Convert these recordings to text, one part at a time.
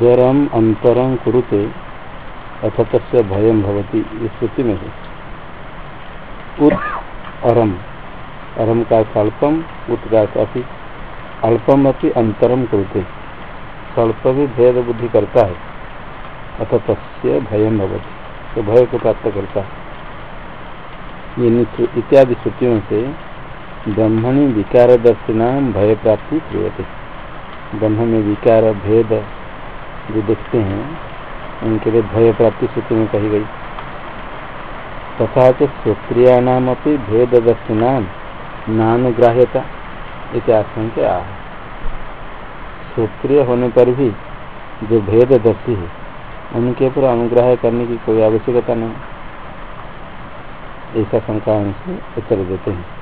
उदरम अंतरम कुरुते अथ तस्य भयम भवती इस स्थिति में है। उत अरम अरम का अल्पम उत का अति अल्पम अपनी अंतरम कुरुते स्वल्प भी भेद बुद्धि करता है। अथ तस्य भयम भवती तो भय को प्राप्त करता है। ये इत्यादि श्रुतियों से ब्रह्मणि विकार भय प्राप्ति क्रियते। ब्रह्म में विकार, भेद जो देखते हैं, उनके लिए भय प्राप्ति सूत्र में कही गई। तथा श्रोत्रियाणाम अपनी भेद दर्शनाम नानुग्राह्यता आशंका आह श्रोत्रिय होने पर भी जो भेद दर्शी है, उनके ऊपर अनुग्रह करने की कोई आवश्यकता नहीं। ऐसा शंका उत्तर देते हैं।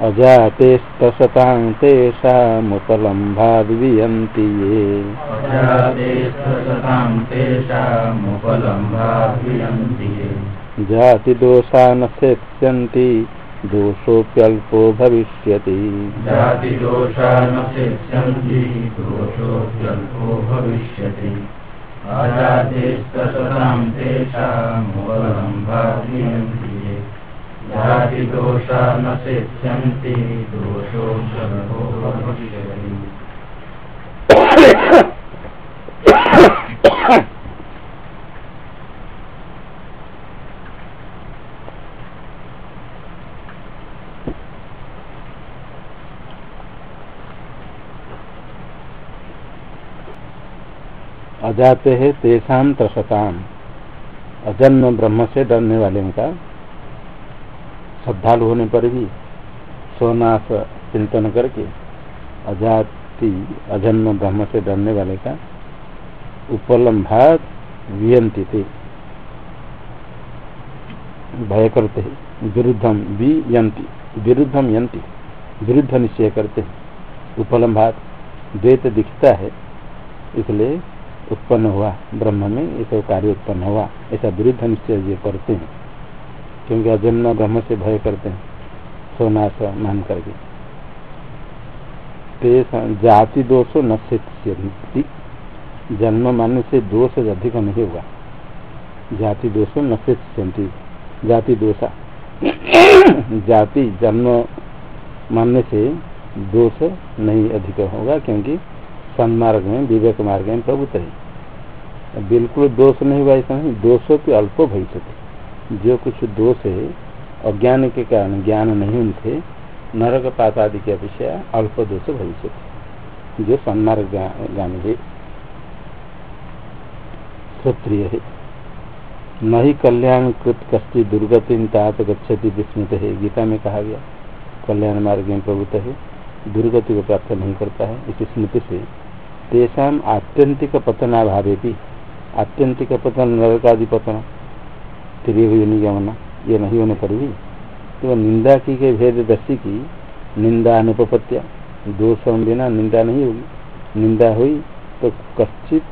अजातेस्तसतां तेषामुपलम्भाद्वियन्ति ये। जातिदोषा न सेत्स्यन्ति दोषोऽप्यल्पो भविष्यति। जातिदोषा न सेत्स्यन्ति दोषोऽप्यल्पो भविष्यति अजातेस्तसतां तेषामुपलम्भाद्वियन्ति जातिदोषा न दोषो अजाते है तेषाम त्रसताम अजन्म ब्रह्म से डरने वाले का श्रद्धालु होने पर भी सोनाश चिंतन करके अजाति, अजन्म ब्रह्म से डरने वाले का उपलम्भात वियंती थे भय करते हैं विरुद्धम भी यंती विरुद्धम यंती विरुद्ध निश्चय करते हैं। उपलम्भात द्वैत दिखता है, इसलिए उत्पन्न हुआ ब्रह्म में ये कार्य उत्पन्न हुआ, ऐसा विरुद्ध निश्चय ये करते हैं। क्योंकि अजन्म ब्रह्म से भय करते हैं। सोनाश मान करके। जाति दोषो न जन्म मानने से दोष अधिक नहीं होगा। जाति दोषो न जाति दोषा। जाति जन्म मानने से दोष नहीं अधिक होगा क्योंकि सन्मार्ग में, विवेक मार्ग में प्रभुत है। बिल्कुल दोष नहीं हुआ ऐसा नहीं। दोषों की अल्प भविष्य जो कुछ दोष है, अज्ञान के कारण ज्ञान नहीं उनसे, नरक पात आदि की अपेक्षा अल्प दोष भविष्य जो सन्मार्ग ज्ञान है क्षत्रिय है। न ही कल्याण कृत कस्ती दुर्गति तात गच्छति विस्मृत है, गीता में कहा गया, कल्याण मार्ग में प्रभुत है, दुर्गति को प्राप्त नहीं करता है, इस स्मृति से तेषा आत्यंतिक पतनाभावे भी आत्यंतिक पतन नरक आदि पतन त्रिय निगमन ये नहीं होने पर भी तो निंदा की गई भेद दर्शी की निंदा अनुपत्या दोष बिना निंदा नहीं होगी निंदा हुई तो कश्चित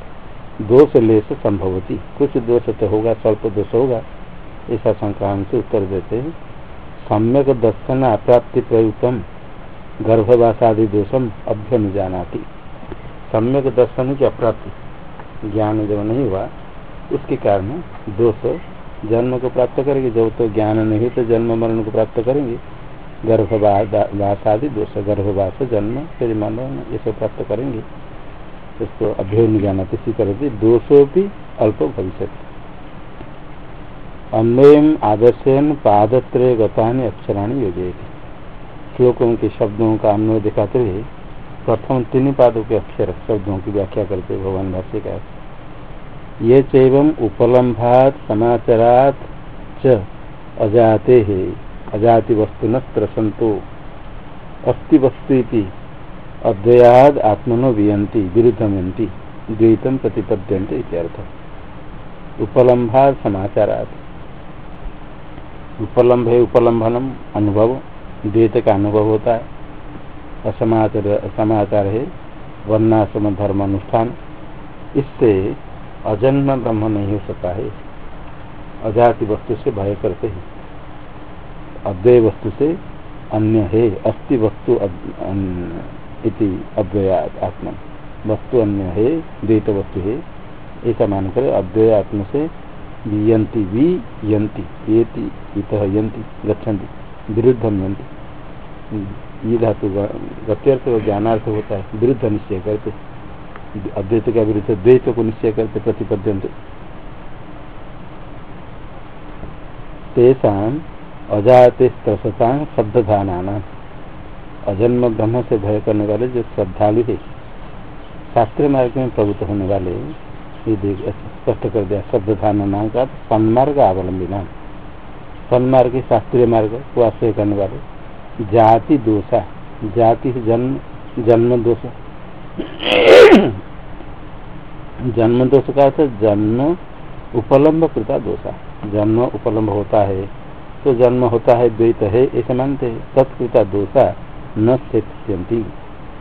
दोष ले से संभव होती कुछ दोष तो होगा स्वल्प दोष होगा ऐसा संक्रांत से उत्तर देते हैं सम्यक दर्शन अप्राप्ति प्रयुक्तम गर्भवासादि दोषम अभ्यन जानाती सम्यक दर्शन की अप्राप्ति ज्ञान जब नहीं हुआ उसके कारण दोष जन्म को प्राप्त करेंगे। जब तो ज्ञान नहीं तो जन्म मरण को प्राप्त करेंगे। गर्भवास आदि, दोष गर्भवास जन्म, फिर मरण ये सब प्राप्त करेंगे। उसको अभ्युन ज्ञान करते दोषों भी अल्प भविष्य अन्वयम आदर्शन पादत्रय गतानी अक्षराणी योजना श्लोकों के शब्दों का अन्वय दिखाते हुए प्रथम तीन पादों के अक्षर शब्दों की व्याख्या करते भगवान भाष्य का ये चैवम उपलम्भात, समाचारात च अजाते वस्तु न अस्ति वस्तु अद्वयाद आत्मनो वियंती विरुद्धमयंती द्वैतम प्रतिपद्यंते इत्यर्थ उपलम्भात, समाचारात। उपलम्भ है उपलम्भनम, अनुभव द्वैत का अनुभव होता है असमाचार, समाचार है वर्णाश्रम धर्म अनुष्ठान इससे अजन्म ब्रह्म नहीं हो सकता है। अजाति वस्तु से भय करते हैं। अद्वय वस्तु से अन्य है। अस्थि वस्तु इति अद्वया आत्मा। वस्तु अन्य है। द्वैत वस्तु है। ऐसा मानकर अद्वय आत्म से यंती वी यंती ये इत यंती गच्छन्ति। विरुद्धम यंती ये धातु गत्यर्थ और ज्ञानार्थ होता है। विरुद्ध निश्चय करते अद्वैत का विरुद्ध द्वैत को निश्चय करते प्रतिपद्यंत। तेषा अजाते त्रसता शब्दधाना अजन्म ब्रह्म से भय करने वाले जो श्रद्धालु है, शास्त्रीय मार्ग में प्रभुत्व होने वाले स्पष्ट कर दिया शब्दधान नाम का सन्मार्ग अवलंबी नाम। सन्मार्ग शास्त्रीय मार्ग को आश्रय करने वाले। जाति दोषा, जाति जन्म जन्म दोष। जन्म दोष का अर्थ जन्म उपलम्ब कृता दोषा। जन्म उपलम्ब होता है तो जन्म होता है द्वैत है ऐसे मानते हैं, तत्कृता दोषा न सिद्ध्यंती।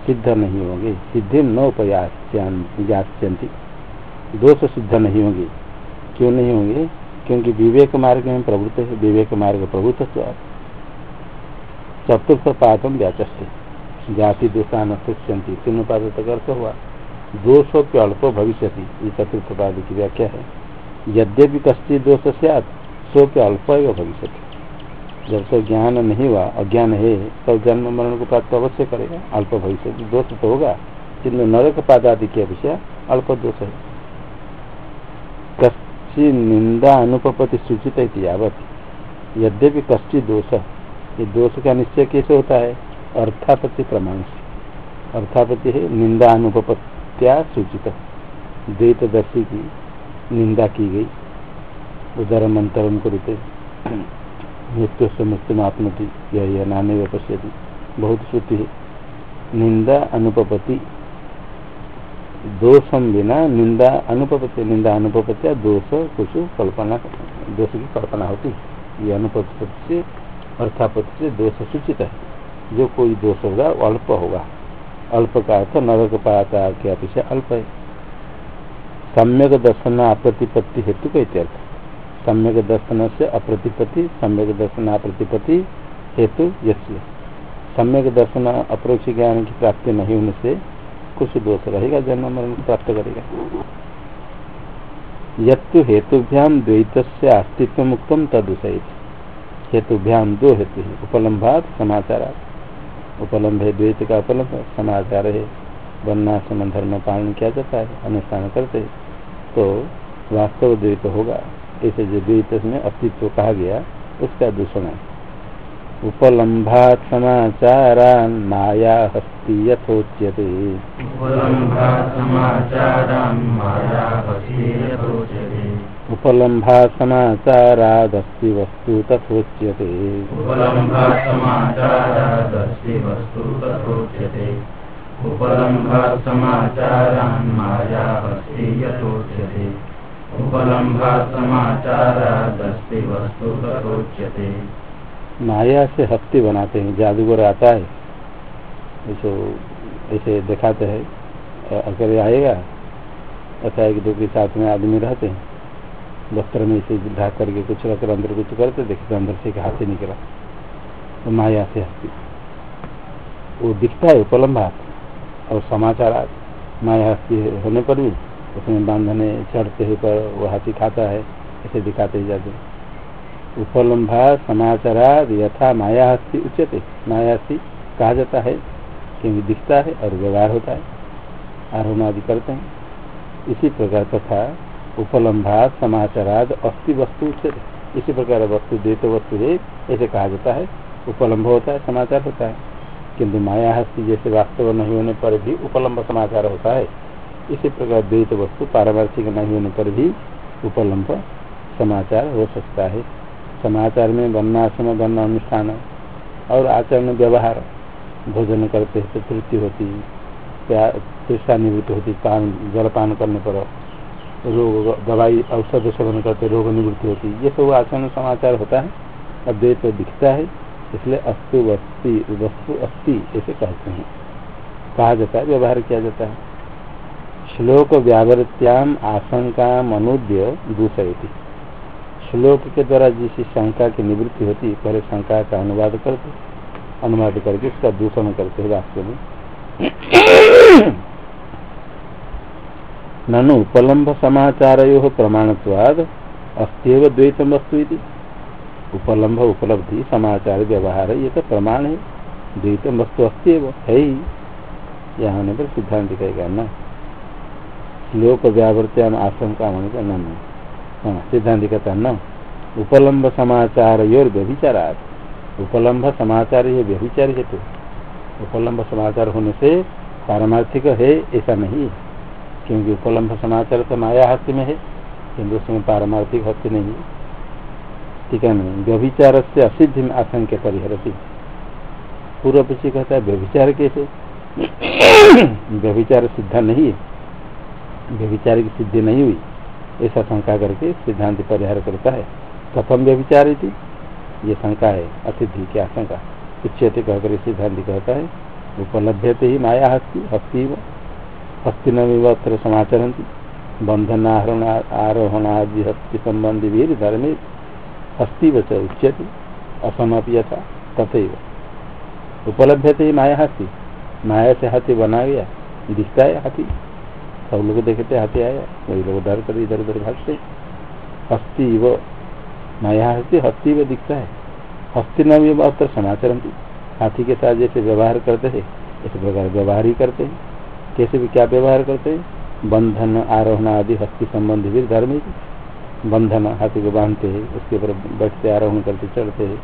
सिद्ध नहीं होंगे, सिद्धि न उपयास्यंती दोष सिद्ध नहीं होंगे। क्यों नहीं होंगे? क्योंकि विवेक मार्ग में प्रवृत्त है, विवेक मार्ग प्रवृत्त चतुर्थ पादम व्याचस्ते। जाति दोषा न शिष्यंती तीन पाद तक अर्थ हुआ? दोषों अल्प भविष्य चतुर्थ पाद की व्याख्या है। यद्यपि कश्चि दोष सो सोप्य अल्प भविष्य जब तक ज्ञान नहीं हुआ, अज्ञान है, तब जन्म मरण को प्राप्त अवश्य करेगा। अल्प भविष्य दोष तो होगा किन्तु नरक पाद आदि के विषय अल्प दोष है। कश्चि निंदा अनुपति सूचित यावत। यद्यपि कश्चि दोष, ये दोष का निश्चय कैसे होता है? अर्थापत्ति से। अर्थापत्ति है निंदा अनुपत्या सूचित द्वैतदर्शी की निंदा की गई। उदर मंत्र करते मृत्यु से मृत्यु आत्मति यह यह नाने व पश्यति बहुत श्रुति है। निंदा अनुपपति दोषम बिना निंदा अनुपपति निंदा अनुपत्या दोष कुछ कल्पना दोष की कल्पना होती। है ये अनुपति से अर्थापति से दोष सूचित है। जो कोई दोष होगा, वो अल्प होगा। अल्प का अर्थ नरक पाता के अपेक्षा अल्प है। सम्यक दर्शन अप्रतिपत्ति हेतु का इत्यर्थ। सम्यक दर्शन से अप्रतिपत्ति, सम्यक दर्शन अप्रतिपत्ति हेतु यश्य सम्यक दर्शन अप्रोक्ष ज्ञान की प्राप्ति नहीं होने से कुछ दोष रहेगा, जन्म मरण प्राप्त करेगा। यत्तु हेतुभ्याम द्वैत से अस्तित्व मुक्तम तदुषित हेतुभ्याम दो हेतु उपलम्भात समाचार उपलम्ब है द्वैत का उपलम्ब समाचार है वर्णाश्रम धर्म पालन किया जाता है, अनुष्ठान करते तो वास्तव द्वैत होगा। इसे जो द्वैत में अस्तित्व कहा गया, उसका दूषण है। उपलम्भा समाचारान् माया हस्ति यथोच्यते। उपलम्भा समाचारान् माया हस्ति यथोच्यते। उपलम्भा समाचारादस्ति वस्तु तथोच्यते। माया से हस्ती बनाते हैं जादूगर आता है। ऐसे ऐसे दिखाते हैं। अगर आएगा ऐसा एक दो के साथ में आदमी रहते हैं। वस्त्र में इसे ढाक करके कुछ रखकर अंदर कुछ करते, देखते अंदर से हाथ से निकला। तो माया से हस्ती। वो दिखता है उपलम्बात और समाचार माया हस्ती होने पर भी उसमें बांधने चढ़ते हुए पर वो हाथी खाता है, ऐसे दिखाते ही जाते हैं। उपलम्भा समाचारा, यथा माया हस्ती उच्चते माया हस्ती कहा जाता है क्योंकि दिखता है और व्यवहार होता है। आरोहण आदि करते हैं। इसी प्रकार तथा उपलम्भा, समाचाराद अस्थि वस्तु उच्चते इसी प्रकार वस्तु, देते वस्तु है, ऐसे कहा जाता है। उपलम्ब होता है, समाचार होता है। किंतु माया हस्ती जैसे वास्तव नहीं होने पर भी उपलम्ब समाचार होता है। इसी प्रकार द्वित वस्तु, पारमार्थिक नहीं होने पर भी उपलम्ब समाचार हो सकता है। समाचार में वर्णाश्रम वर्ण अनुष्ठान और आचरण, व्यवहार, भोजन करते तो तृप्ति होती तृष्ठा निवृत्ति होती पान, जलपान करने पर। रोग, दवाई, औषध सेवन करते रोग निवृत्ति होती ये सब आचरण समाचार होता है। अद्वैत दिखता है, इसलिए अस्तु वस्ती, वस्तु अस्थि ऐसे कहते हैं। कहा जाता है, व्यवहार किया जाता है। श्लोक व्यावृत्याम आशंका मनोद्य दूसरी श्लोक के द्वारा जिस शंका की निवृत्ति होती पहले शंका का अनुवाद करते अनुवाद करके उसका दूषण करते हैं वास्तव में। ननु उपलम्भ समाचार प्रमाणत्वाद अस्त्यव द्वैतम वस्तु उपलम्भ उपलब्धि, समाचार, व्यवहार ये तो प्रमाण है। द्वैतम वस्तु अस्त्यव, है ही। यहाँ पर सिद्धांत कहेगा, न। श्लोक व्यावृत्याम आशंका होने का न हाँ सिद्धांत कहता न। उपलम्ब समाचार योर व्यभिचारात। उपलम्ब समाचार ये व्यभिचार हेतु। उपलम्ब समाचार होने से पारमार्थिक है, ऐसा नहीं। क्योंकि उपलम्ब समाचार तो माया हस्ती में है, किंतु उसमें पारमार्थिक हस्ती नहीं है। ठीक है नहीं व्यभिचार से असिद्धि में आशंक्य परिहरती। पूर्व पीछे कहता है, व्यभिचार कैसे? व्यभिचार सिद्धा नहीं है। व्यभिचार की सिद्धि नहीं हुई। ऐसा शंका करके सिद्धांत परिहार करता है। कथम व्यभिचार ये शंका है, असिद्धि की आशंका। उच्चते कहकर सिद्धांत कहता है, उपलभ्यते ही माया हस्ती हस्ती हस्ती नत्र समाचरती आरोहण आदि हस्ती संबंधी भी धर्म हस्ती व उच्यते, असमपि यथा तथा उपलभ्यते माया हस्ती। माया से हाथी बना गया दिखता है हाथी सब लोग देखते हाथी आया वही लोग डर कर इधर उधर भागते हस्ती वो माया हस्ती हस्ती वो दिखता है हस्ती न भी बहुत समाचार हाथी के साथ जैसे व्यवहार करते हैं, इस प्रकार व्यवहार ही करते हैं। कैसे भी क्या व्यवहार करते हैं? बंधन, आरोहण आदि, हस्ती संबंधी भी धर्म बंधन, हाथी को बांधते हैं, उसके ऊपर बैठते, आरोहण करते, चढ़ते हैं,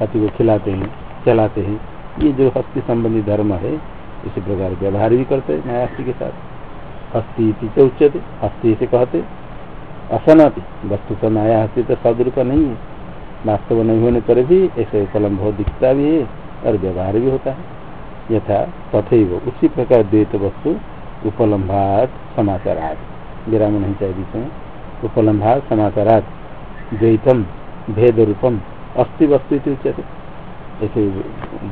हाथी को खिलाते हैं, चलाते हैं। ये जो हस्ती संबंधी धर्म है, इसी प्रकार व्यवहार भी करते हैं न्यायास्थी के साथ। हस्ती से उच्चते, हस्ती से कहते। असनाति, वस्तु तो नया हस्ती तो सदरूप नहीं है। वास्तव नहीं होने पर भी ऐसे कलम बहुत दिखता भी है और व्यवहार भी होता है। यथा तथे उसी प्रकार द्वैत वस्तु, उपलम्भात समाचारात। विराम नहीं चाहिए बीच में। उपलम्भात समाचारात। द्वैतम भेद रूपम अस्थि वस्तु ऐसे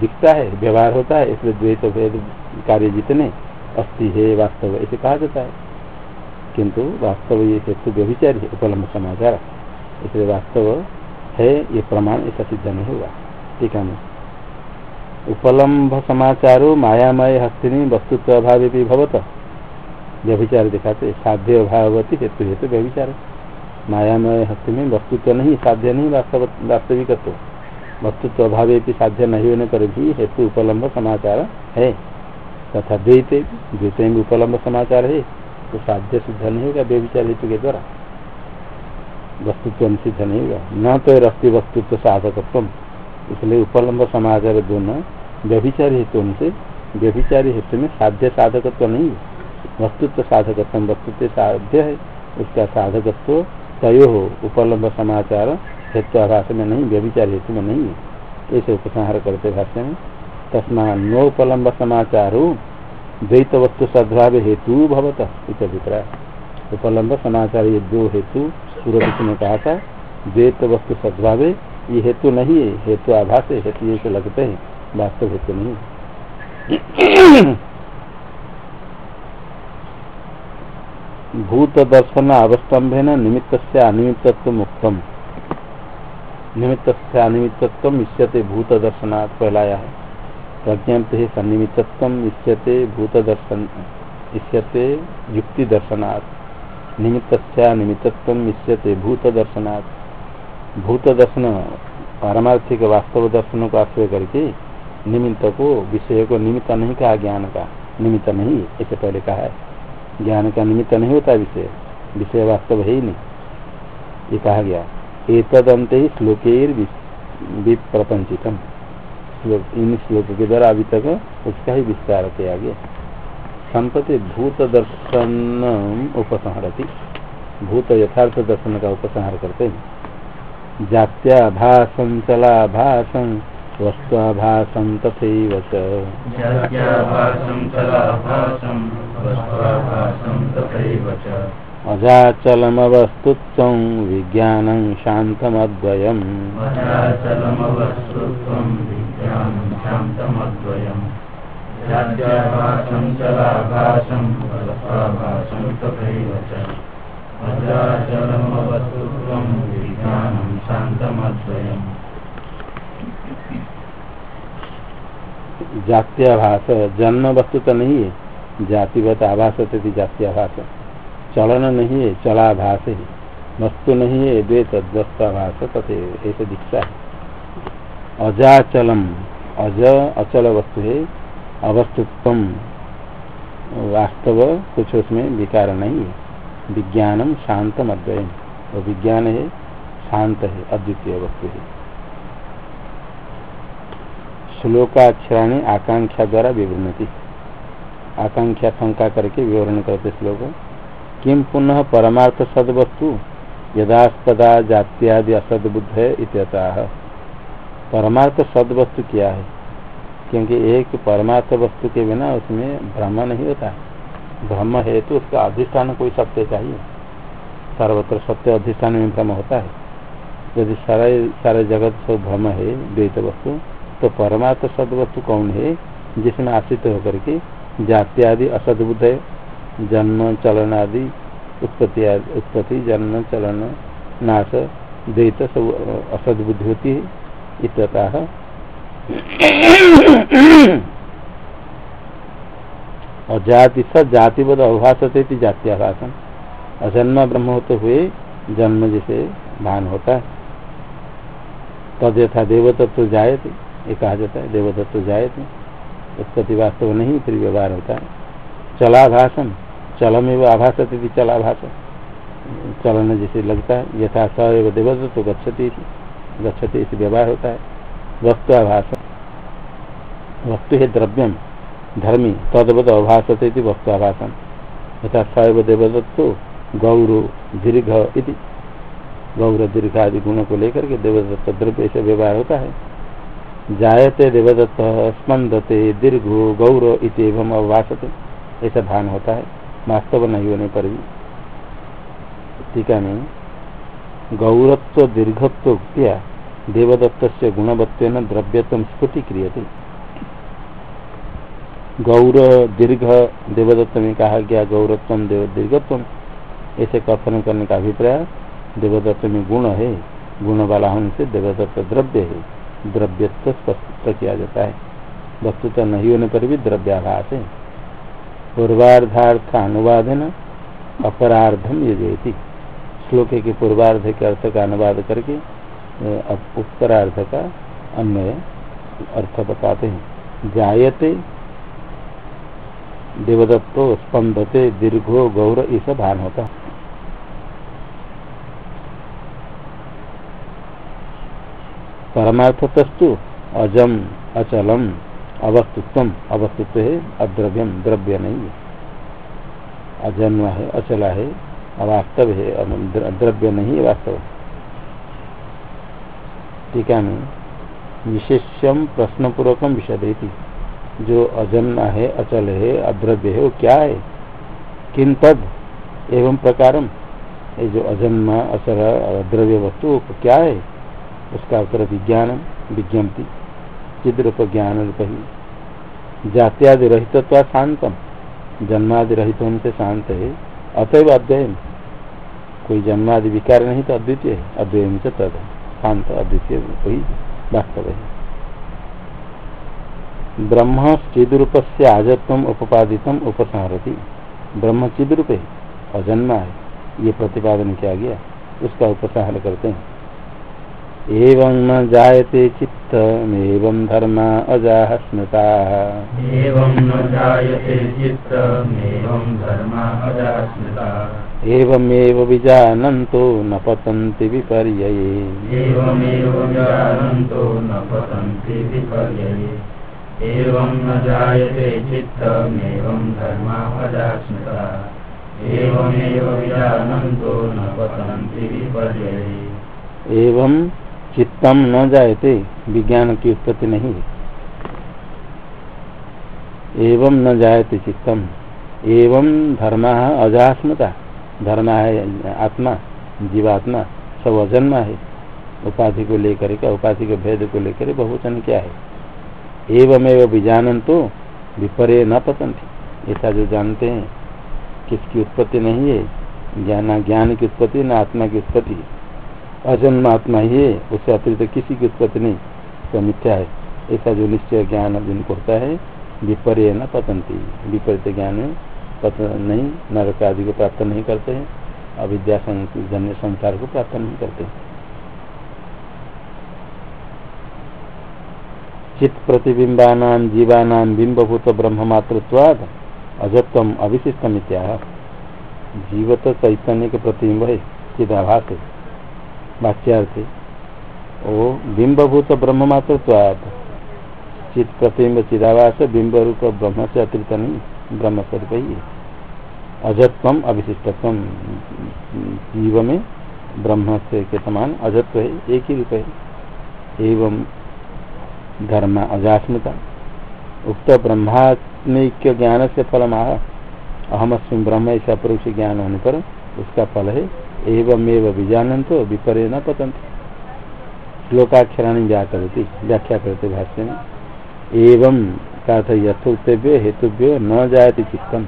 दिखता है, व्यवहार होता है, इसलिए द्वैत भेद कार्य जितने अस्थि है वास्तव, ऐसे कहा जाता है। किंतु वास्तव ये हेतु व्यभिचारी है उपलम्ब समाचार। इसलिए वास्तव है, ये प्रमाण ऐसा सिद्ध नहीं होगा ठीक है उपलम्ब समाचारो मायामय हस्तिनी वस्तुत्व अभाव भी भवत व्यभिचार दिखाते साध्य अभावती हेतु हेतु व्यभिचार मायामय हस्ति में वस्तुत्व नहीं, साध्य नहीं, वास्तव, वास्तविकत्व। वस्तुत्व अभाव भी साध्य नहीं होने पर भी हेतु उपलम्ब समाचार है। तथा द्वैते, द्वैत में उपलम्ब समाचार है। तो साध्य सिद्ध नहीं होगा व्यविचार हेतु के द्वारा। वस्तुत्व सिद्ध नहीं होगा। न तो रस्ती वस्तुत्व साधकत्व इसलिए उपलम्ब समाचार दोनों व्यभिचारी हेतु से व्यभिचारी हेतु में साध्य साधकत्व नहीं है। वस्तुत्व साधकत्व, वस्तुत्व साध्य है, उसका साधकत्व तय हो। उपलम्ब समाचार हेतु आभाष में नहीं, व्यभिचार हेतु में नहीं है। ऐसे उपसंहार करते भाष्य में तस्मा नोपलम्ब समाचार, द्वैत वस्तु सद्भाव हेतु भवत इस अभिप्राय उपलम्ब समाचार ये दो हेतु पूर्व ने कहा था, द्वैत वस्तु सद्भाव ये हेतु नहीं है, हेतु आभास है, हेतु ये लगते हैं, वास्तव हेतु नहीं भूत दर्शन अवस्तंभे न निमित्त से अनिमित्व मुक्तम निमित्त से अनिमित्व इष्यते भूत दर्शनात् पहलाया है। प्रज्ञात ही सन्निमित्व इष्यते भूत दर्शन, इष्यते युक्ति दर्शनात्। निमित्त से अनिमित्व इष्यते भूत दर्शनात्। भूत दर्शन, पारमार्थिक वास्तव दर्शन को आश्रय करके निमित्त को विषय को निमित्त नहीं कहा ज्ञान का। निमित्त नहीं ऐसे पहले कहा है। ज्ञान का निमित्त नहीं होता विषय। विषय वास्तव है ही नहीं। ये कहा गया। एतदंत ही श्लोकेर विप्रपंचितम। इन श्लोक के द्वारा अभी तक उसका ही विस्तार किया गया। संपत्ति भूत दर्शन उपसंहरती। भूत यथार्थ दर्शन का उपसंहार करते हैं। जात्याभाषं चलाभाषं वस्त्वाभाषं तथैव च। अजाचलमवस्तुत्वं विज्ञानं शान्तमद्वयम्। जात्याभास जन्म वस्तु तो नहीं है। जातिवत आभास जात्याभास चलन नहीं है, चलाभास है। वस्तु नहीं है, द्वैत वस्ताभास तथे ऐसे दिखता है। अजाचलम, अज अचल वस्तु है। अवस्तुत्व वास्तव कुछ उसमें विकार नहीं है। विज्ञानम शांतम अद्वयम वो विज्ञान है, शांत है, अद्वितीय वस्तु है। श्लोकाक्षराणी आकांक्षा द्वारा विवृणति। आकांक्षा शंका करके विवरण करते श्लोक। किम पुनः परमार्थ सदवस्तु? यदास्पदा जात्यादि असद बुद्ध है इत्यतः। परमार्थ सदवस्तु क्या है? क्योंकि एक परमार्थ वस्तु के बिना उसमें भ्रम नहीं होता। भ्रम है तो उसका अधिष्ठान कोई सत्य चाहिए। सर्वत्र सत्य अधिष्ठान में भ्रम होता है। यदि सारे सारे जगत सब भ्रम है, द्वैत वस्तु तो परमात्म सद वस्तु कौन है, जिसमें आश्रित होकर के जाति आदि असदबुद्ध है, जन्म, चलन आदि उत्पत्ति उत्पत्ति, जन्म, चलन, नाश, द्वैत सब असद बुद्धि होती है। इतः और जाति स जातिबद्ध अभाषते जाति आभाषण अजन्म ब्रह्म होते हुए, जन्म जैसे भान होता है। तद यथा देवतत्व जायते, ये कहा जाता है, देवतत्व जायते। उत्पत्ति वास्तव नहीं, फिर व्यवहार होता है। चलाभाषण चलम एवं आभास चलाभाष चलन जैसे लगता है, यथा स एवं देवदत्त तो गच्छति गच्छति इसे व्यवहार होता है। वस्तु आभास वस्तु है द्रव्यम। धर्मी तदवत अभाषते आभाषण यथा स एवं देवदत्तो गौर दीर्घ इति। गौर दीर्घ आदि गुणों को लेकर के देवदत्त द्रव्य से व्यवहार होता है। जायते देवदत्त स्पंदते दीर्घो गौर इतम अवभाषते ऐसा भान होता है, वास्तव नहीं होने पर भी। टीका में गौरत्व दीर्घत्व देवदत्त से गुणवत्व द्रव्यत्व स्फुटी क्रियते गौर दीर्घ देवदत्त में कहा गया गौरत्व देव दीर्घत्व ऐसे कथन करने का अभिप्राय देवदत्त में गुण है। गुण वाला होने से देवदत्त द्रव्य है। द्रव्यत्व स्पष्ट किया जाता है। वस्तु तो नहीं होने पर भी द्रव्याभास है। पूर्वार्धार्थ अनुवाद न अपरार्धम ये श्लोक के पूर्वार्ध के अर्थ का अनुवाद करके उत्तरार्ध का अन्य अर्थ बताते हैं। जायते देवदत्तो स्पंदते दीर्घो गौर सब भान होता है परमार्थतस्तु अजम, अचलम अवस्तुत्व अवस्तुत्व है अद्रव्यम द्रव्य नहीं है अजन्म है, अचला है, अवास्तव है द्रव्य नहीं है वास्तव। टीका में विशेषम प्रश्न पूर्वकम विषय देती जो अजन्म है, अचल है, अद्रव्य है, वो क्या है? किन तद? एवं प्रकारम। ये जो अजन्म, अचल, अद्रव्य वस्तु क्या है? उसका उत्तर विज्ञान विज्ञप्ति चिद रूप ज्ञान रूप ही। जात्यादि रहित शांतम जन्मादि रहित होने से शांत है, अतएव अद्वयम। कोई जन्मादि विकार नहीं तो अद्वितीय है। अद्वयम से तद। शांत, अद्वितीय, वही वास्तव है। ब्रह्म चिद रूप से आजत्व उपादित उपसंहरती ब्रह्म चिद रूप है अजन्मा है। ये प्रतिपादन किया गया उसका उपसंहार करते हैं। एवं न जायते स्मृताः एवं न जायते चित्तमेवं धर्मा अजाः स्मृताः एवमेव विजानन्तो न पतन्ति विपर्यये। एवं न जायते चित्तमेवं धर्मा अजाः स्मृताः एवमेव विजानन्तो न पतन्ति विपर्यये एवं चित्तम न जायते, विज्ञान की उत्पत्ति नहीं। एवं न जायते चित्तम एवं धर्मा अजास्मता। धर्म है आत्मा, जीवात्मा, सब अजन्मा है। उपाधि को लेकर के, उपाधि के भेद को लेकर बहुवचन क्या है? एवं एवं विजानन तो विपर्य न पतंत ऐसा जो जानते हैं, किसकी उत्पत्ति नहीं है, ज्ञान ज्ञान की उत्पत्ति, न आत्मा की उत्पत्ति अजन्म आत्मा ही है, उससे अतिरिक्त किसी की उत्पत्ति नहीं तो मिथ्या है। ऐसा जो निश्चय ज्ञान जिनको होता है विपर्य न पतंती विपरीत ज्ञान में पता नहीं नरक आदि को प्राप्त नहीं करते हैं, अविद्या संसार को प्राप्त नहीं करते चित्त प्रतिबिंबा जीवाना बिंबभूत ब्रह्म मातृत्वाद अजत्व अविशिष्टम इत्या जीव तो चैतन्य के प्रतिबिंब है चिदाभास। है वाच्यार्थ, ओ बिंबभूत ब्रह्म मातृत्वाद चित प्रतिबिंब चिदाभास बिंब रूप ब्रह्म से अतिरिक्त नहीं ब्रह्म स्वरूप ही है अजत्व अविशिष्टत्व जीव में ब्रह्म से के समान अजत्व है एक ही रूप है एवं धर्म अजास्मता उक्त ब्रह्मात्मिक ज्ञान से फल माह अहम अस्म ब्रह्म ऐसा परोक्ष ज्ञान होने पर उसका फल है एवं एवं विजानन तो विपरे न पतंत श्लोकाक्षराणी व्याकरती, व्याख्या करते भाष्य में एवं का यथोक्तव्य हेतुव्य न जायती चित्तम।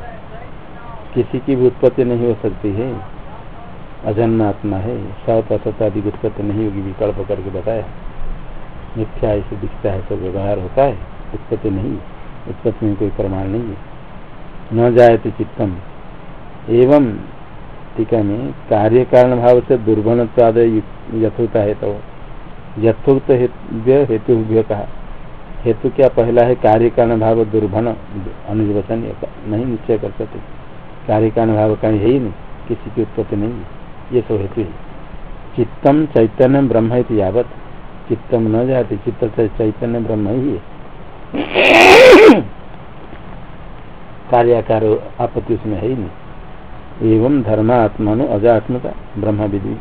किसी की भी उत्पत्ति नहीं हो सकती है। अजन्म आत्मा है सत असत आदि उत्पत्ति नहीं होगी, विकल्प करके बताया। मिथ्या ऐसे दिखता है सब व्यवहार होता है, उत्पत्ति नहीं उत्पत्ति में कोई प्रमाण नहीं है। न जाए तो चित्तम। एवं टीका में कार्य कारण भाव से दुर्भनत्वाद यथोता है तो यथोक्त हेतु कहा। हेतु क्या पहला है? कार्य कारण भाव दुर्भन अनुवचन नहीं निश्चय कर सकते। कार्य कारण भाव है ही नहीं, किसी की उत्पत्ति नहीं है। ये सब हेतु है। चित्तम चैतन्य ब्रह्म यावत। चित्तम न जाते, चित्त से चैतन्य ब्रह्म ही है। कार्याकार आपत्ति उसमें है ही नहीं। एवं धर्मात्मा अजात्मता ब्रह्म विधि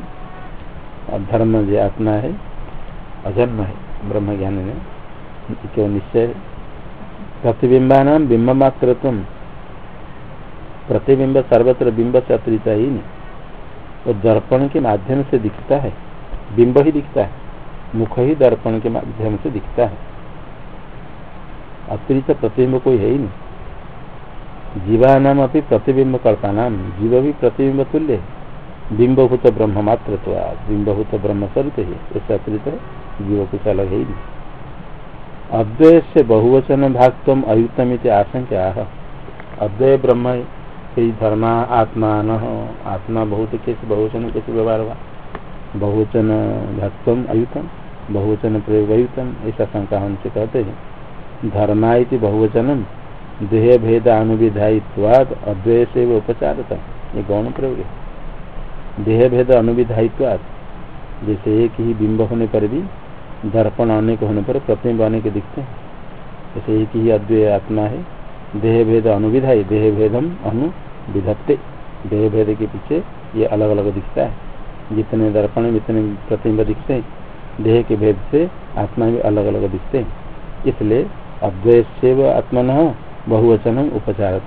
और धर्म जो आत्मा है, अजन्म है ब्रह्म ज्ञान में। क्यों निश्चय प्रतिबिंबा नाम बिंब मात्र प्रतिबिंब सर्वत्र बिंब से अतिरिक्त ही नहीं। वो तो दर्पण के माध्यम से दिखता है बिंब ही दिखता है। मुख ही दर्पण के माध्यम से दिखता है। अतिरिक्त प्रतिबिंब कोई है ही नहीं। जीवा नाम अपनी प्रतिबिंब कर्ता नाम जीव भी प्रतिबिंब तुल्य है। बिंबभूत ब्रह्म मात्र तो बिंबभूत ब्रह्म स्वरूप है, ऐसे अतिरिक्त जीव कुछ अलग है ही नहीं। अद्वय से बहुवचन भाग अयुतम आशंका अद्वय ब्रह्म धर्मा, आत्मा न आत्मा बहुत कैसे बहुवचन कैसे व्यवहार हुआ? बहुवचन भक्तम अयुतम बहुवचन प्रयोग अयुतम ऐसा शंका हमसे कहते हैं। धर्मा बहुवचनम, देह भेद अनुविधायित्वाद अद्वय से उपचारता। ये गौण प्रयोग है। देह भेद अनुविधायित्वाद जैसे एक ही बिंब होने पर भी दर्पण आने के होने पर प्रतिबिंब आने के दिखते हैं। जैसे एक ही अद्वय आत्मा है, देह भेद अनुविधाई देह भेदम अनु विधत्ते। देह भेद के पीछे ये अलग अलग दिखता है। जितने दर्पण जितने प्रतिबिंब दिखते देह के भेद से आत्मा भी अलग अलग दिखते इसलिए अद्वैत से आत्मन बहुवचन उपचार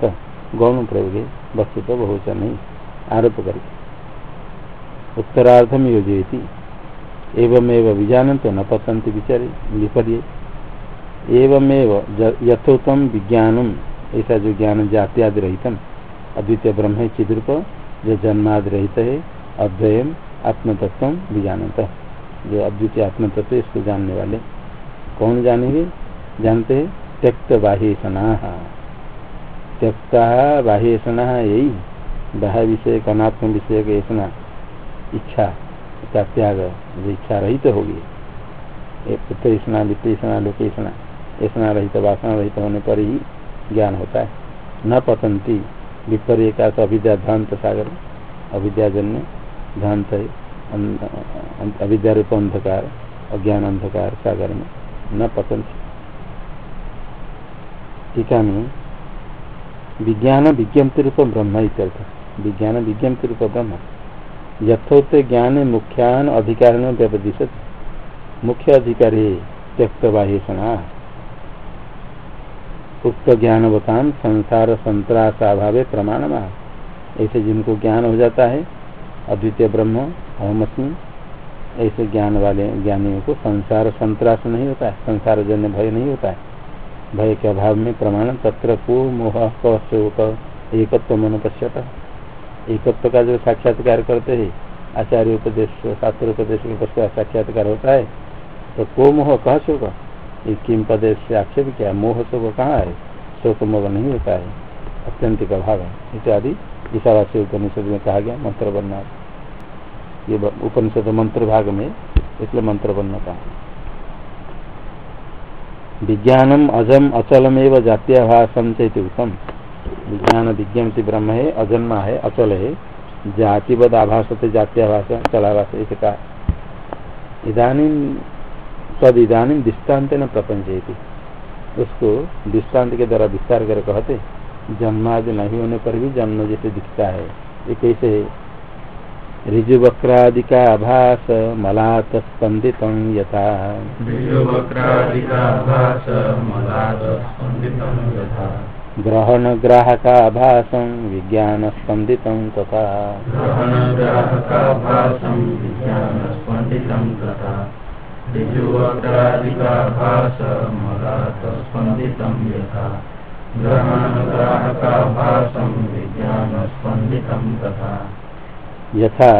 गौण प्रयोग है वस्तु तो बहुवचन नहीं। आरोप करके उत्तरार्धम योजयती। एवमेव विजान तो न पतंत विचारे। विपर्य। एवमेव यथोत्तम विज्ञानम, ऐसा जो ज्ञान जात्यादि रहितम अद्वितीय ब्रह्म है, चिद्रूप। जो जन्माद रहित है, अद्वयम आत्मतत्व भी जानता जो अद्वितीय आत्मतत्व इसको जानने वाले। कौन जानेंगे? जानते हैं त्यक्त बाह्य सना त्यक्ता बाह्य सना यही बाह्य विषय अनात्म विषय ऐसा इच्छा का त्याग जो इच्छा रहित तो होगी। पुत्र स्ना वित्त स्ना लोक स्ना ऐसा रहित, वासना रहित होने पर ही ज्ञान होता है। न पतंती विपर्य का भ्रांत सागर, अविद्याजन्य भ्रांत है अविद्या रूप अंधकार, अज्ञान अंधकार सागर में न पतंत टीका में विज्ञान विज्ञप्ति रूप ब्रह्म इत्यर्थ। विज्ञान विज्ञप्ति रूप ब्रह्म। यथोक्त ज्ञान मुख्यान अधिकार में व्यपदिशत। मुख्य अधिकारी त्यक्त बाह्य सना उक्त ज्ञानवतान संसार संतरास अभाव प्रमाण ऐसे जिनको ज्ञान हो जाता है अद्वितीय ब्रह्म, अहमस्मी, ऐसे ज्ञान वाले ज्ञानियों को संसार संतरास नहीं होता है, संसार जन्य भय नहीं होता है। भय के अभाव में प्रमाण तत्र को मोह शोक एकत्व मन पश्यता। एकत्व का जो साक्षात्कार करते हैं, आचार्य उपदेश, शास्त्र उपदेश के पश्चात साक्षात्कार होता है तो को मोह कह शोक ये किम पदेश से आक्षेप किया, मोह शोक कहाँ है? शोक मोह नहीं होता है। अत्यंतिक अभाव है। इत्यादि ईशावासी उपनिषद में कहा गया मंत्र बनना। ये उपनिषद मंत्र भाग में इसलिए मंत्र बनना का विज्ञानम अजम अचलम एवं जातीय भाषम चेत उत्तम विज्ञान विज्ञान ब्रह्म है अजन्मा है, अचल है। जातिवद आभास जातीय भाषा चलाभाष ऐसे कहा इधानी तद इधानी दृष्टांत न प्रपंच उसको दृष्टांत के द्वारा विस्तार कर कहते जन्मादि नहीं होने पर भी जन्म जैसे दिखता है। ये कैसे है? ऋजुवक्रादिका आभास मलात स्पंदित यथा। ग्रहण ग्राहका भाषम विज्ञान स्पंदित तथा। ग्रहण ग्राहकाभासं विज्ञानस्पन्दितं तथा ऋजुवक्रादिकाभासमलातस्पन्दितं यथा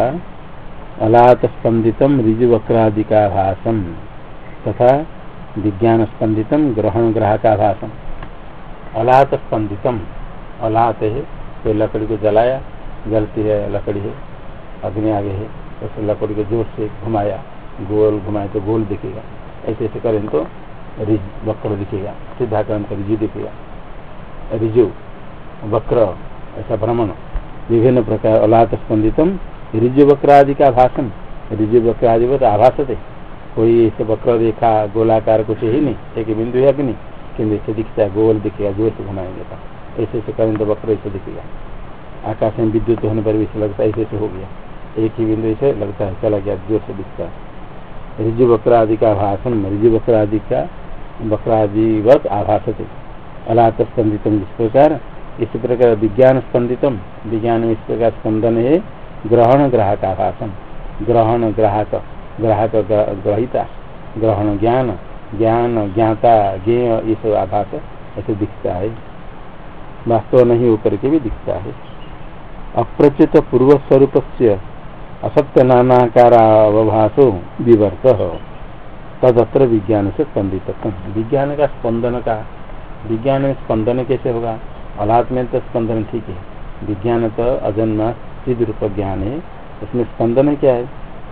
अलात स्पंदित भाषम तथा। विज्ञान स्पंदित ग्रहण ग्राहका भाषम अलात स्पंदितम अलात है तो लकड़ी को जलाया, जलती है लकड़ी है, अग्नि आगे है उस लकड़ी को ज़ोर से घुमाया, गोल घुमाए तो गोल दिखेगा। ऐसे ऐसे करें तो रिज वक्र दिखेगा सीधा करें तो रिजु दिखेगा। रिजु वक्र, ऐसा भ्रमण, विभिन्न प्रकार, अलात स्पंदितम, ऋजु वक्र आदि का भाषण ऋजु वक्र आदि आभास थे कोई ऐसे वक्र रेखा गोलाकार कुछ ही नहीं, एक बिंदु है कि नहीं किन्तु ऐसे दिखता है, गोल दिखेगा ज़ोर से घुमाएँगे तो। ऐसे ऐसे करें तो वक्र ऐसे दिखेगा। आकाश में विद्युत होने पर भी लगता है, ऐसे ऐसे हो गया। एक ही बिंदु ऐसे लगता है, चला गया ज़ोर से दिखता है। ऋजु वक्र आदि का भाषण ऋजु वक्र आदि का वक्रादिवत आभास थे अलात स्पंदित इस प्रकार इस प्रकार विज्ञान स्पंदित विज्ञान में इस प्रकार स्पंदन है ग्रहण ग्राहक आभासन ग्रहण ग्राहक ग्राहक ग्रहिता ग्रहण ज्ञान ज्ञान ज्ञाता, ज्ञेय ये सब आभास, ऐसे दिखता है। वास्तव नहीं होकर के भी दिखता है। अप्रचित पूर्व स्वरूप से असत्य नानाकारावभासो विवर्त। तदत्र विज्ञान से स्पंदित विज्ञान का स्पंदन का विज्ञान में स्पंदन कैसे होगा? अलात में तो स्पंदन ठीक है। विज्ञान तो अजन्मा सिद्ध रूप ज्ञान है। उसमें स्पंदन क्या है?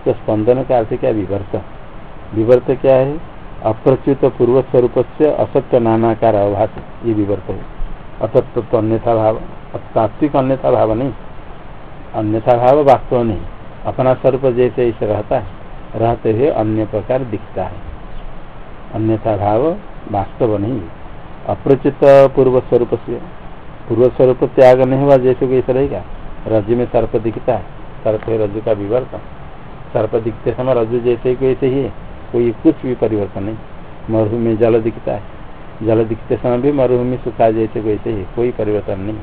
तो स्पंदन का अर्थ क्या? विवर्त। विवर्त क्या है? अप्रच्युत पूर्व स्वरूप से असत्य नानाकार अभास। ये विवर्त है। असत्य तो अन्यथा भाव, तात्विक अन्यथा भाव नहीं। अन्यथा भाव वास्तव नहीं। अपना स्वरूप जैसे ऐसे रहता है, रहते हुए अन्य प्रकार दिखता है। अन्यथा भाव वास्तव नहीं। अप्रचित पूर्व स्वरूप से पूर्व स्वरूप त्याग नहीं हुआ जैसे कोई ऐसा रहेगा रज्जु में सर्प दिखता है, सर्प है रज्जु का विवर्तन। सर्प दिखते समय रज्जु जैसे कोई ऐसे ही कोई कुछ भी परिवर्तन नहीं। मरुभूमि में जल दिखता है। जल दिखते समय भी मरुभूमि सुखा जैसे ऐसे ही कोई परिवर्तन नहीं।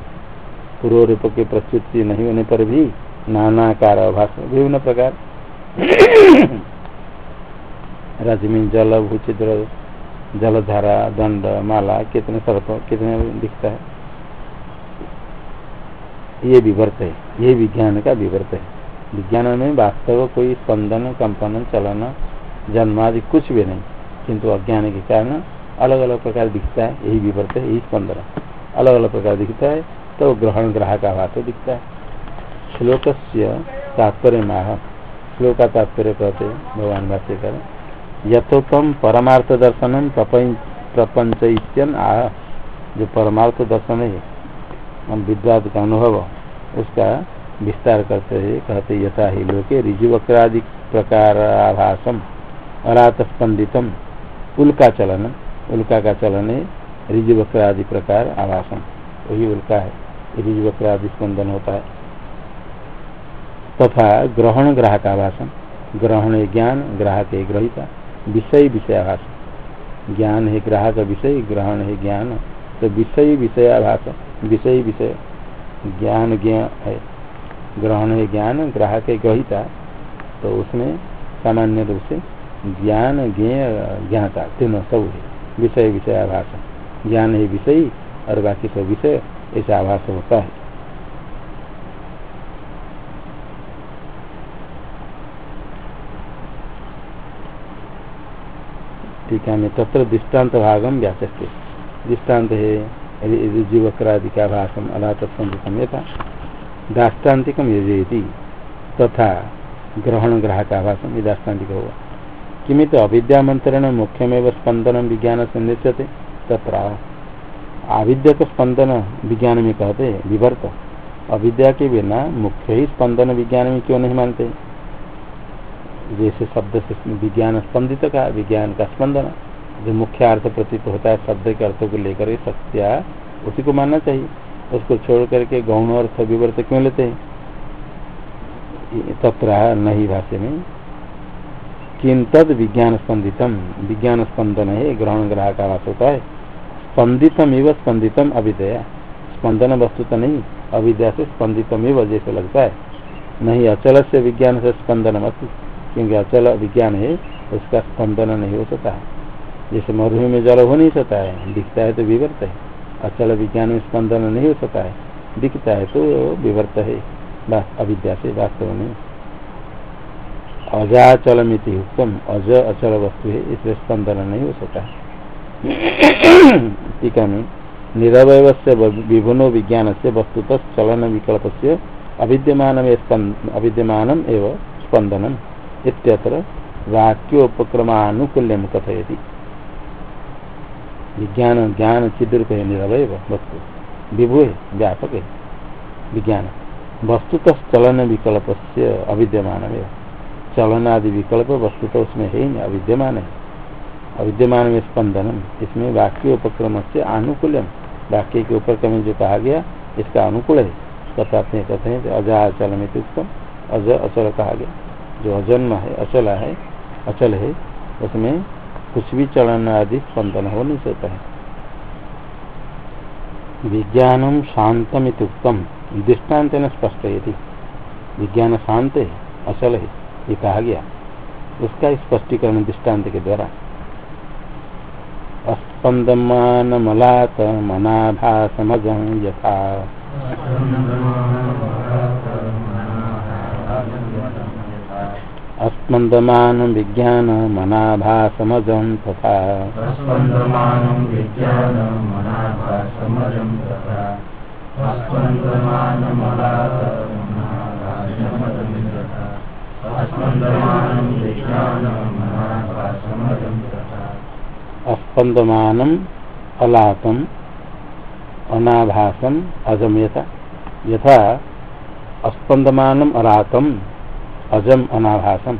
पूर्व रूप की प्रस्तुति नहीं होने पर भी नानाकार अभाष विभिन्न प्रकार। रज में जल भूचित्र जलधारा दंड माला, कितने सर्प कितने दिखता है? ये विवर्त है। ये विज्ञान का विवर्त है। विज्ञान में वास्तव कोई स्पंदन, कंपन, चलन जन्म आदि कुछ भी नहीं। किंतु अज्ञान के कारण अलग अलग प्रकार दिखता है। यही विवर्त है, यही स्पंदन। अलग अलग प्रकार दिखता है तो ग्रहण ग्राहक आभास दिखता है। श्लोक से तात्पर्य माह श्लोक का तात्पर्य कहते भगवान भाष्यकर यथोक्तम परमार्थ दर्शन प्रपंच आ, जो परमार्थ दर्शन है विद्वाद का अनुभव, उसका विस्तार करते हैं कहते यथा ही लोके ऋजुवक्रादि प्रकार आभासम अरात स्पंदितम उल्का चलन, उल्का का चलन है, ऋजुवक्रादि प्रकार आभासम वही उल्का है, ऋजुवक्रादि स्पंदन होता है। तथा ग्रहण ग्राहक आभासम ग्रहण ज्ञान ग्राहक ग्रहिता। विषय विषयाभास। ज्ञान है ग्राहक विषय, ग्रहण है ज्ञान तो विषय विषयाभास, विषय विषय। ज्ञान ज्ञ है, ग्रहण है ज्ञान, ग्राहक है ग्रहिता तो उसमें सामान्य रूप से ज्ञान ज्ञ ज्ञाता, तीनों सब है। विषय विषयाभास। ज्ञान है विषय, और बाकी सब विषय, ऐसा आभास होता है। ठीक है तत्र दृष्टांत भागम व्याचस्ते दृष्टांत है ऋजुवक्रादि का भाषम अला संतम यथा दाष्टान्तिकम यजेति तथा ग्रहण ग्राहक भाषम ये दाष्टान्तिक होगा किमित अविद्यामंत्रण मुख्यमेव स्पंदन विज्ञान से निश्चते तथा आविद्या को स्पंदन विज्ञान में कहते विभर्त अविद्या के बिना मुख्य ही स्पंदन विज्ञान में क्यों नहीं मानते? जैसे शब्द से विज्ञान स्पंदित का, विज्ञान का स्पंदन। जो मुख्य अर्थ प्रतीत होता है शब्द के अर्थों को लेकर सत्या, उसी को मानना चाहिए। उसको छोड़ करके गौण अर्थ विवर्त क्यों लेते हैं? तत्र नहीं भाष्य में। किन तद विज्ञान स्पंदितम। विज्ञान स्पंदन है ग्रहण ग्राह का वास होता है। स्पंदितम एवं स्पंदितम अविदया स्पंदन वस्तु तो नहीं अविद्या से स्पंदितम एवं जैसे लगता है। नहीं अचल से विज्ञान से स्पंदन मत क्योंकि अचल विज्ञान है, उसका स्पंदन नहीं हो सकता। जैसे मरुभूमि में जल हो नहीं सकता है, दिखता है तो विवर्त है। अचल विज्ञान में स्पंदन नहीं हो सकता है, दिखता है तो विवर्त है। अविद्या से वास्तव में। अजाचल मिति उत्तम अज अचल वस्तु है, इसलिए स्पंदन नहीं हो सकता। टीका में। निरवय से विभुनो विज्ञान से वस्तुत चलन विकल्प से अविद्यमान अविद्यमान एवं स्पंदनम। इत्यत्र वाक्योपक्रमानुकूल्यम कथयति। विज्ञान, ज्ञान चिद्रूप है निरवय वस्तु। विभु व्यापक है विज्ञान। वस्तुत चलन विकल्प से अविद्यमान है चलन आदि विकल्प वस्तु तो उसमें है ही अविद्यमान है। अविद्यमान में स्पंदनम, इसमें वाक्य उपक्रम से आनुकूल्यम। वाक्य के ऊपर कमी जो कहा गया, इसका अनुकूल है। हैं कहते हैं अजा अचल में उत्तम अज अचल कहा गया। जो अजन्म है, अचल है अचल है, उसमें कुछ भी चलन आदि स्पंदन हो नहीं सकता है। विज्ञानम शांतम उत्तम दृष्टांत न स्पष्ट यदि। विज्ञान शांत है, अचल है, ये कहा गया। उसका स्पष्टीकरण दृष्टांत के द्वारा। अस्पंदमान मलात मनाभासमज यथा अस्पंदमान विज्ञान मनाभासमजं तथा अस्पन्दमानं विज्ञानं मनाभासमजं तथा। अस्पन्दमानमलातमनाभासमजं तथा। अस्पन्दमानं विज्ञानं मनाभासमजं तथा। अस्पंदमानम अलातम अनाभासम अजम यथा यथा अस्पंदमानम अलातम अजम अनाभासम।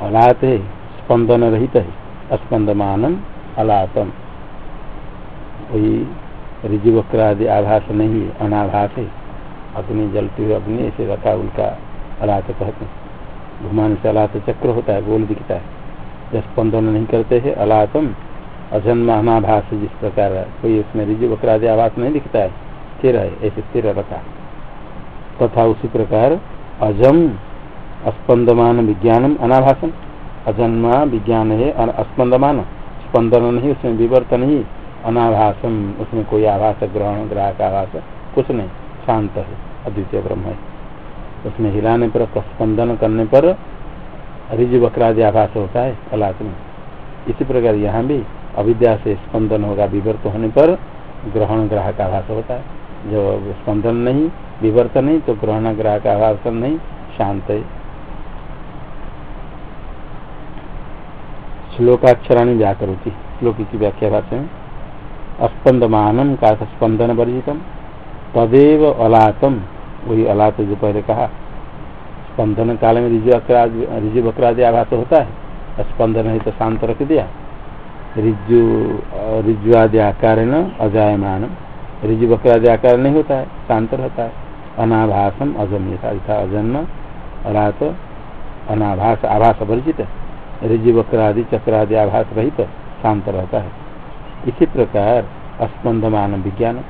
अलात है स्पंदन रहित है, स्पंदमान अलातम। वही ऋजुवक्र आदि आभास नहीं है, अनाभास है। अग्नि जलती हुई अग्नि ऐसे रखा उनका अलात कहते हैं। घुमाने से अलात चक्र होता है, गोल दिखता है। जब स्पंदन नहीं करते है, अलातम, अजन्म अनाभास जिस प्रकार है। कोई उसमें ऋजुवक्र आदि आभास नहीं दिखता है, स्थिर है, ऐसे स्थिर रखा तथा उसी प्रकार अजम स्पंदमान विज्ञानम अनाभासन अजन्मा विज्ञान है स्पंदमान। स्पंदन नहीं, उसमें विवर्तन नहीं। अनाभासम, उसमें कोई आभास, ग्रहण, ग्राहक आभास, कुछ नहीं। शांत है, अद्वितीय ब्रह्म है। उसमें हिलाने पर, स्पंदन करने पर रिज वक्रादि आभास होता है कलात में। इसी प्रकार यहाँ भी अविद्या से स्पंदन होगा, विवर्त होने पर ग्रहण, ग्राहक आभास होता है। जो स्पंदन नहीं विवर्तन नहीं तो ग्रहण ग्राहक आभासन नहीं, शांत है। श्लोकाक्षराणी व्याकरोती, श्लोक की व्याख्या भाषा में अस्पंदमानम का स्पंदन वर्जितम तदेव अलातम, वही अलात जो पहले कहा। स्पंदन काल में रिजु रिजु बकरादि आभास होता है स्पंदन है तो शांत रख दिया। रिजु रिज्वादि आकार न अजायमान रिजु बकरादि आकार नहीं होता है, शांत रहता है। अनाभासम अजम्यता अजन्म अरात अनाभास, आभास वर्जित ऋजि वक्रादि चक्रादि आभास रहित, शांत रहता है। इसी प्रकार स्पंदमान विज्ञान।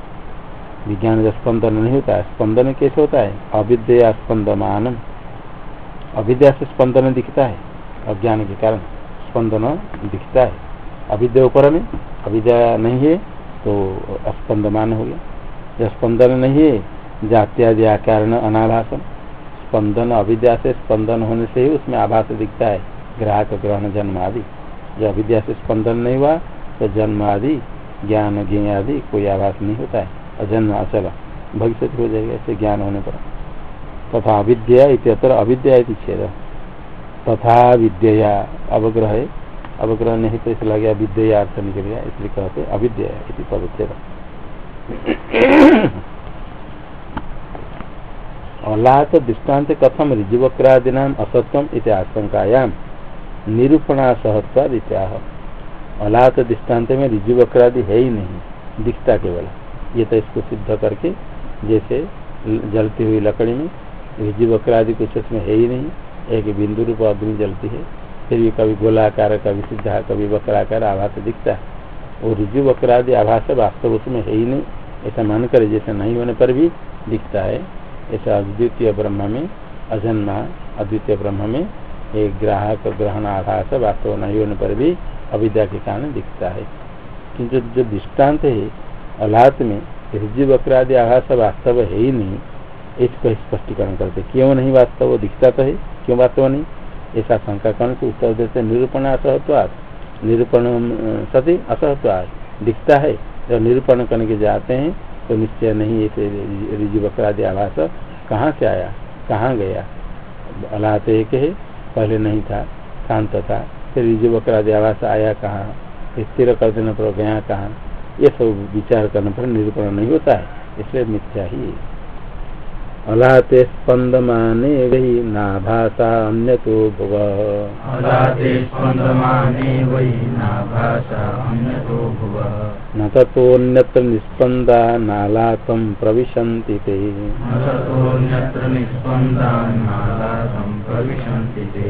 विज्ञान जब स्पंदन नहीं होता है स्पंदन कैसे होता है? अविद्या स्पंदमान अविद्या से स्पंदन दिखता है, अज्ञान के कारण स्पंदन दिखता है। अविद्या ऊपर में, अविद्या नहीं है तो स्पंदमान हो गया। जब स्पंदन नहीं है जात्यादि आकार अनाभासन स्पंदन अविद्या से स्पंदन होने से ही उसमें आभास दिखता है, ग्राहक, ग्रहण, जन्म आदि। जब अविद्या से स्पंदन नहीं हुआ तो जन्म आदि, ज्ञान ज्ञ आदि कोई आभास नहीं होता है अजन्म अचल भविष्य हो जाएगा, ऐसे ज्ञान होने पर। तथा अविद्या इतर अविद्या छेद। तथा विद्या अवग्रह अवग्रह नहीं तो इसलिए गया विद्या अर्थ निकल गया, इसलिए कहते अविद्या पदच्छेद अल्लाह दृष्टांत कथम ऋजुवक्रादीना असत्वम इत आशंकायाम निरूपणा सहत्वाद इत्याह अलाहत दृष्टांत में ऋजुवक्रादि है ही नहीं, दिखता केवल। ये तो इसको सिद्ध करके, जैसे जलती हुई लकड़ी में, ऋजुवक्रादि कुछ उसमें है ही नहीं। एक बिंदु रूप अग्नि जलती है, फिर भी कभी गोलाकार, कभी सीधा कभी वक्राकार आभास दिखता है। वो ऋजु वक्रादि आभास वास्तव उसमें है ही नहीं, ऐसा मान कर जैसे नहीं होने पर भी दिखता है। ऐसा अद्वितीय ब्रह्म में अजन्मा अद्वितीय ब्रह्म में एक ग्राहक ग्रहण आभास वास्तव नहीं होने पर भी अविद्या के कारण दिखता है। किंतु जो दृष्टांत है, अलात में ऋजु वक्रादि आभास वास्तव है ही नहीं, इसको स्पष्टीकरण करते क्यों नहीं वास्तव वो दिखता तो है? क्यों वास्तव नहीं? ऐसा शंका कर्ण से उत्तर देते निरूपण असहत्वाद। निरूपण सती असहत्वाद। दिखता है, जब निरूपण करने के जाते हैं तो निश्चय नहीं ऐसे ऋजु बकरादि आवास कहाँ से आया? कहाँ गया? अल्लाह तो एक है, पहले नहीं था, शांत था। फिर ऋजु बकरादि आभास आया कहाँ? स्थिर कर देने पर गया कहाँ? ये सब विचार करने पर निरूपण नहीं होता है, इसलिए मिथ्या ही है। अलाते स्पंदमाने वही नाभाषा अन्य तो भुव। अलाते स्पंदमाने वही नाभाषा अन्य तो भुव। न तथोन्यत्र निस्पंदा नालातम प्रविशन्ति ते। न ततोऽन्यत्र निस्पन्दा नालातं प्रविशन्ति ते।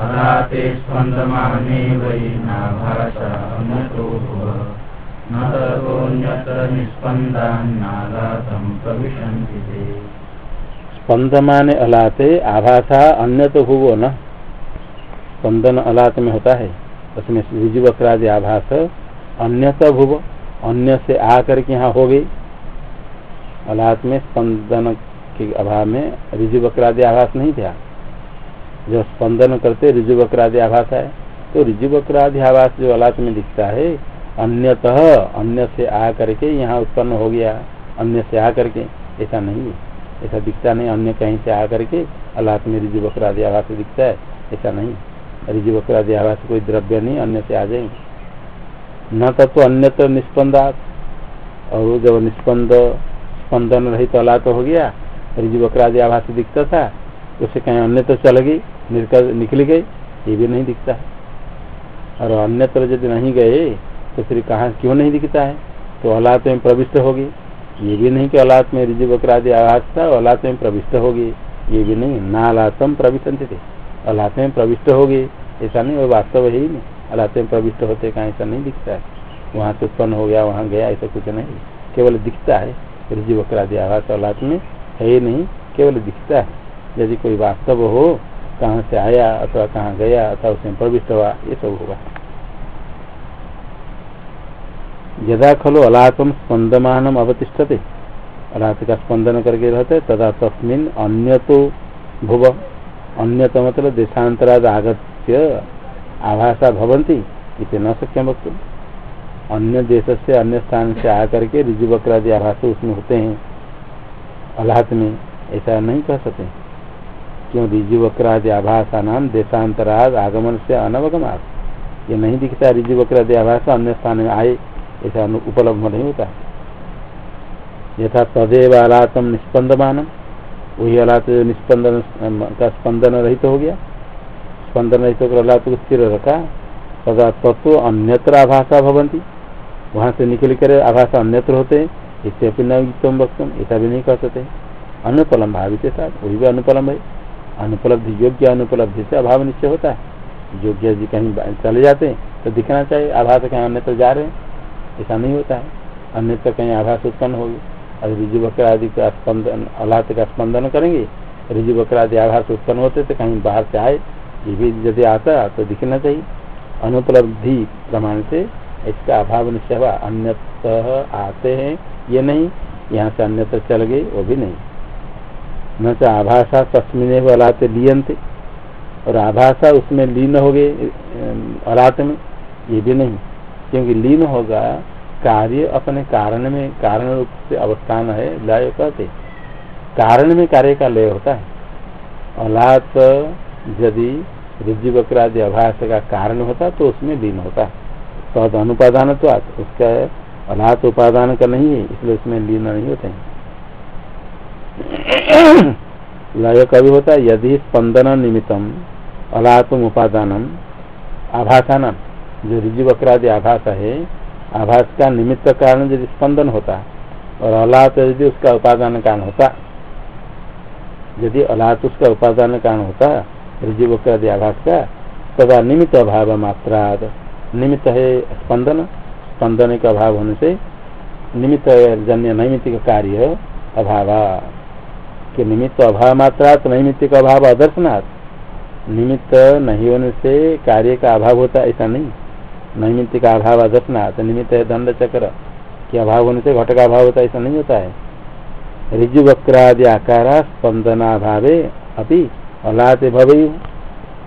अलाते स्पन्दमाने वै नाभाषा अन्य तो भुव। न ततोऽन्यत्र निस्पन्दा नालातं प्रविशन्ति ते। स्पंदमान अलाते आभाषा अन्य तो हुआ न। स्पंदन अलात में होता है। उसमें ऋजुवक्रादि आभास अन्य तो भुव। अन्य से आ करके यहाँ हो गई। अलात में स्पंदन के अभाव में ऋजुवक्रादि आभास नहीं था। जो स्पंदन करते ऋजुवक्रादि आभास है तो ऋजु ऋजुवक्रादि आभास जो अलात में दिखता है, अन्यतः, अन्य से आ करके यहाँ उत्पन्न हो गया। अन्य से आ करके ऐसा नहीं है। ऐसा दिखता नहीं, अन्य कहीं से आकर के अल्लाह में रिजु बकरादि आवास दिखता है, ऐसा नहीं। रिजु बकरादि आवास कोई द्रव्य नहीं, अन्य से आ जाएँगे। न तो अन्यत्र निष्पन्दात। और जब निष्पन्द स्पंदन रही तो तो हो गया रिजु बकरादि आवास दिखता था, उसे कहीं अन्य तो चल गई निकल गई, ये भी नहीं दिखता है। और अन्यत्र यदि नहीं गए तो फिर कहाँ, क्यों नहीं दिखता है? तो अल्लाह में प्रविष्ट होगी ये भी नहीं कि अलात में रिजु बकरादि आघात था अलात में प्रविष्ट होगी। ये भी नहीं ना अलातम प्रविष्ट थे अलात में प्रविष्ट होगी, ऐसा नहीं, वो वास्तव है ही नहीं। अलात में प्रविष्ट होते कहीं ऐसा नहीं दिखता है। वहाँ से उत्पन्न हो गया, वहाँ गया, ऐसा कुछ नहीं। केवल दिखता है, रिजु बकरादि आघात अलात में है ही नहीं, केवल दिखता है। यदि कोई वास्तव हो, कहाँ से आया अथवा कहाँ गया अथवा उसमें प्रविष्ट हुआ, ये सब होगा। यदा खलु अलातम स्पंदमान अवतिष्ठते। अलात का स्पंदन करके रहते, तदा तस्मिन अन्य तो भुव अन्य तो मतलब देशांतराद आगत्य आभाषा भवंती इसे न सक्य वक्त अन्य देश से अन्य स्थान से आकर के ऋजु बकरादि आभाष उसमें होते हैं। अलाहत में ऐसा नहीं कह सकते। क्यों? ऋजु बकरादि आभाषा नाम देशांतराद आगमन से अनवगमात ये नहीं दिखता ऋजु बकरादि आभाष अन्य स्थान में आए ऐसा उपलब्ध नहीं होता यथा तदेव अलातम निस्पंदमान वही अलात निस्पंदन का स्पंदन रहित हो गया। स्पंदन रहित होकर अलात को स्थिर रखा तथा तत्व अन्यत्र आभाषा भवंती वहाँ से निकल कर आभाषा अन्यत्र होते इससे अपनी नवीतम वक्तम, ऐसा भी नहीं कह सकते अनुपलम भावित साथ वही भी अनुपलम है। अनुपलब्धि योग्य अनुपलब्धि से अभाव निश्चय होता है। योग्य जी कहीं चले जाते हैं तो दिखना चाहिए, आभास कहीं अन्यत्र जा रहे हैं। ऐसा नहीं होता है। अन्य तो कहीं आभास उत्पन्न होगी। अगर रिजु बकर आदि का स्पंदन, अलात का स्पंदन करेंगे रिजु बकर आदि आभास उत्पन्न होते तो कहीं बाहर से आए, ये भी यदि आता तो दिखना चाहिए। अनुपलब्धि प्रमाण से इसका अभाव निश्चय हुआ। अन्य आते हैं, ये नहीं। यहाँ से अन्यत्र चल गए वो भी नहीं। न तो आभाषा तस्मिन अलाते लियंते और आभाषा उसमें लीन हो गए अलात में, ये भी नहीं। क्योंकि लीन होगा, कार्य अपने कारण में, कारण रूप से अवस्थान है, लय कहते कारण में कार्य का लय होता है। अलात यदि ऋजु वक्रादि अभास का कारण होता तो उसमें लीन होता तद अनुपादान तो उसका अलात उपादान का नहीं है, इसलिए उसमें लीन नहीं होते हैं। लय कभी होता है, यदि स्पंदन निमित्तम अलात्म उपादानम आभासान जो ऋजु वक्रादि आभास है, आभास का निमित्त कारण यदि स्पंदन होता और अलात यदि उसका उपादान कारण होता, यदि अलात उसका उपादान कारण होता, ऋजु वक्रादि आभास का तथा निमित्त अभाव मात्रा निमित्त है स्पंदन स्पंदन का अभाव होने से निमित्त जन्य नैमित्तिक कार्य अभाव। के निमित्त अभाव मात्रा तो नैमित्तिक अभाव अदर्शनाथ निमित्त नहीं होने से कार्य का अभाव होता ऐसा नहीं। नैमित्त का अभाव अदर्शनाथ निमित्त है दंड चक्र के अभाव होने से घट का अभाव होता है ऐसा नहीं होता है ऋजु वक्रादि आकार स्पंदनाभावे अभी अलात भवे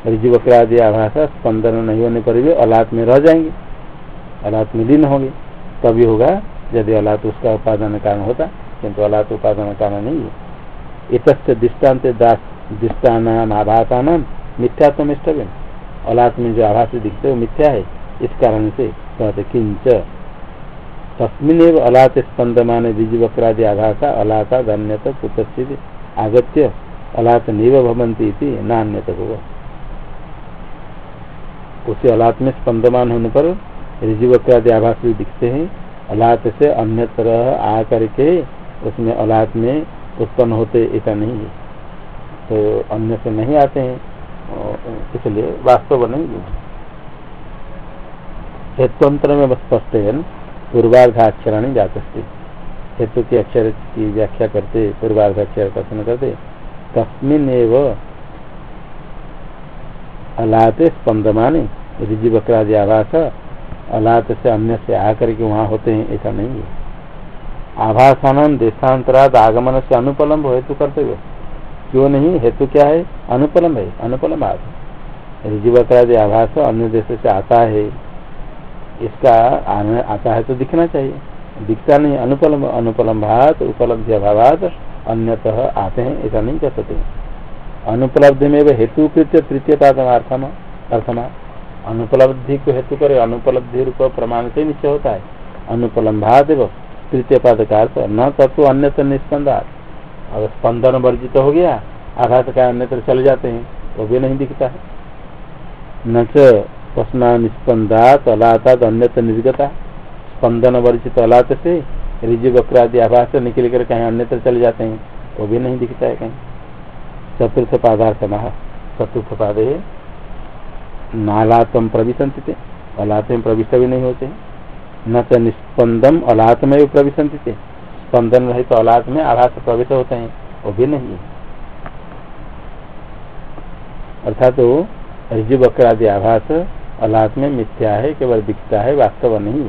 ऋजु वक्रादि आभास स्पंदन नहीं होने पर भी अलात में रह जाएँगे अलात में लीन होंगे तभी होगा यदि अलात उसका उपादान कारण होता किंतु अलात उपादान कारण नहीं है इत दृष्टांत दृष्टान आभासा नाम मिथ्यात्म इष्टव्य अलात में जो आभास दिखते वो मिथ्या है इस कारण से कहते किंच तस्मिन अलात स्पंदमान वक्रादि आभासा अलाता धन्यत कुतस्थित आगत्य, अलात नैव भवंती नान्यत होगा उसे अलात में स्पंदमान होने पर वक्रादि आभास भी दिखते हैं। अलात से अन्यत्र आ करके उसमें अलात में उत्पन्न होते ऐसा नहीं है। तो अन्य से नहीं आते हैं। इसलिए वास्तव नहीं। है हेतुअंतर में स्पष्ट है पूर्वार्धाक्षराणी जाते हेतु के अक्षर की व्याख्या करते, पूर्वार्धाक्षर कथन करते, तस्मिन अलाते स्पंदमाने। ऋजु बकरादि आभास, अलात से अन्य से आकर के वहाँ होते हैं, ऐसा नहीं है। आभासान देशांतराद आगमन से अनुपलम्ब हेतु कर्तव्य। क्यों नहीं? हेतु क्या है? अनुपलम्ब है अनुपलम्ब ऋजुवक्रादि आभास, अन्य देश से आता है इसका आता है तो दिखना चाहिए। दिखता नहीं अनुपलम्ब अनुपलम्भात उपलब्धि अभावात अन्यतः आते हैं, ऐसा नहीं कर सकते। अनुपलब्धि में हेतु कृत्य तृतीय अर्थमा अनुपलब्धि को हेतु करे, अनुपलब्धि रूप प्रमाण से निश्चय होता है। अनुपलम्भात तृतीय पाद का अर्थ, न तत्व अन्यत्र निस्पंदा अगर स्पंदन वर्जित हो गया, आघात का अन्यत्र चले जाते हैं वो भी नहीं दिखता। है न चस्मा निस्पंदात अलाता अन्यत्र निर्गता स्पंदन वर्जित अलात से ऋजु वक्रादि आभास से निकल कर कहीं अन्यत्र चले जाते हैं, वो भी नहीं दिखता है कहीं। चतुर्थ पादार्थ महा चतुर्थ पाद नालातम प्रविशंति थे अलात में प्रविष्ट भी नहीं होते न तो निस्पंदम अलात में भी प्रविशंति थे स्पंदन रहे तो अलात में आभास प्रविष्ट होते हैं, वो भी नहीं है। अर्थात तो ऋजु बकरादि आभास अलात में मिथ्या है, केवल दिखता है, वास्तव नहीं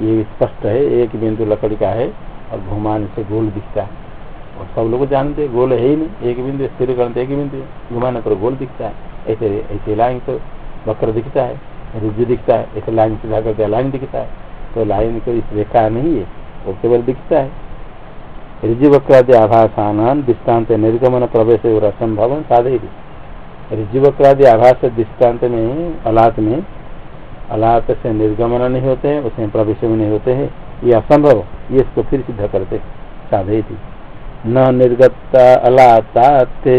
ये स्पष्ट है, एक बिंदु लकड़ी का है और घुमाने से गोल दिखता है। और सब लोग जानते गोल है ही नहीं। एक बिंदु स्थिर करते एक बिंदु घुमाने पर गोल दिखता है। ऐसे ऐसे लाइन तो वक्र दिखता है रुजु दिखता है, ऐसे लाइन सीधा करते लाइन दिखता है। तो लाइन कोई रेखा नहीं है, वो केवल दिखता है। ऋजु वक्रादि आभासान दृष्टांत निर्गमन प्रवेश और असंभव साधे ऋजु वक्रादि आभास दृष्टांत में अलात में अलात से निर्गमन नहीं होते हैं उसमें प्रवेश में नहीं होते हैं ये असंभव ये इसको फिर सिद्ध करते साधे थी। न निर्गता अलाता ते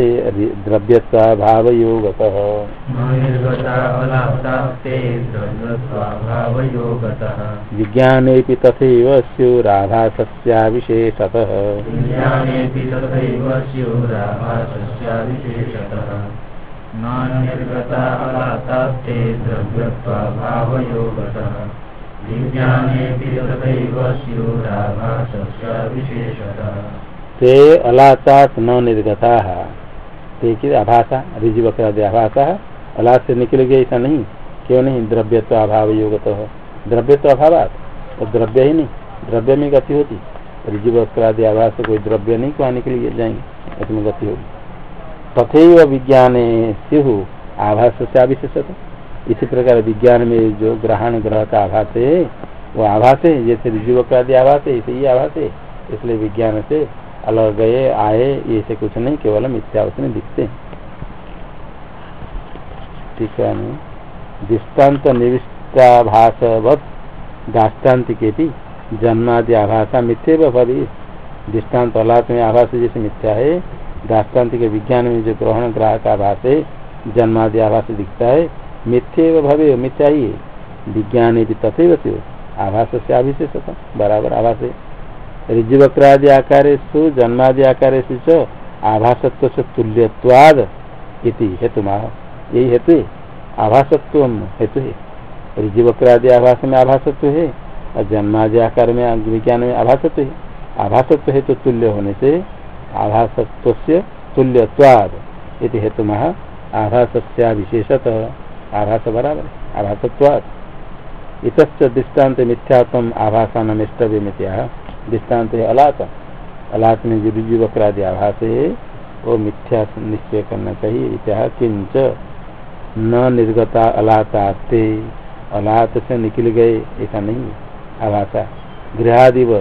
द्रव्यत्वा भावयोगतः। विज्ञानेऽपि तथैव द्रव्यत्वा ते अलाचात न निर्गता। ते की आभाषा ऋजु बकरादि आभाषा अलाद से निकल गया ऐसा नहीं। क्यों नहीं? द्रव्य तो अभाव योग तो द्रव्य तो द्रव्य ही नहीं। द्रव्य में गति होती। ऋजु बकरादि आभास से कोई द्रव्य नहीं कहाँ निकल जाएँगे? उसमें गति होगी। तथे विज्ञान स्यु आभास से अविशेषता। इसी प्रकार विज्ञान में जो ग्रहण, ग्रह का आभास है, वो आभास है, जैसे ऋजुवक आदि आभास है ऐसे ही आभास है। इसलिए विज्ञान से अलग गए, आए, ये से कुछ नहीं, केवल मिथ्या उसमें दिखते ठीक है दृष्टांत निविष्टाभासवत दाष्टान्त के भी जन्मादि आभाषा मिथ्य भवि दृष्टांत अलात में जैसे मिथ्या है दाष्टान्त के विज्ञान में जो ग्रहण ग्राहक आभास है जन्मादि आभास दिखता है मिथ्य भवे मिथ्या ही। विज्ञान भी तथे से आभास से अभिशेषता बराबर आभास। है ऋजुवक्रादि आकार जन्मादि आकार आभासत्व से तुल्यवाद इति हेतु यही हेतु आभासत्व हेतु है। ऋजुवक्रादि आभास में आभासत्व है, और जन्मादि आकार में विज्ञान में आभासत्व है। आभासत्व हेतु तुल्य होने से आभासत्व तुल्यवाद इति हेतु महा आभास विशेषत आभास बराबर आभासत्वाद इत दृष्टांत मिथ्यात्म आभासान इष्टव्य मिथ्या दृष्टांत अलात अलात में जो ऋजुवक्रादि आभास है वो मिथ्या निश्चय करना चाहिए इतिहा किंच न निर्गता अलाताते अलात से निकल गए ऐसा नहीं आभाषा गृहादिव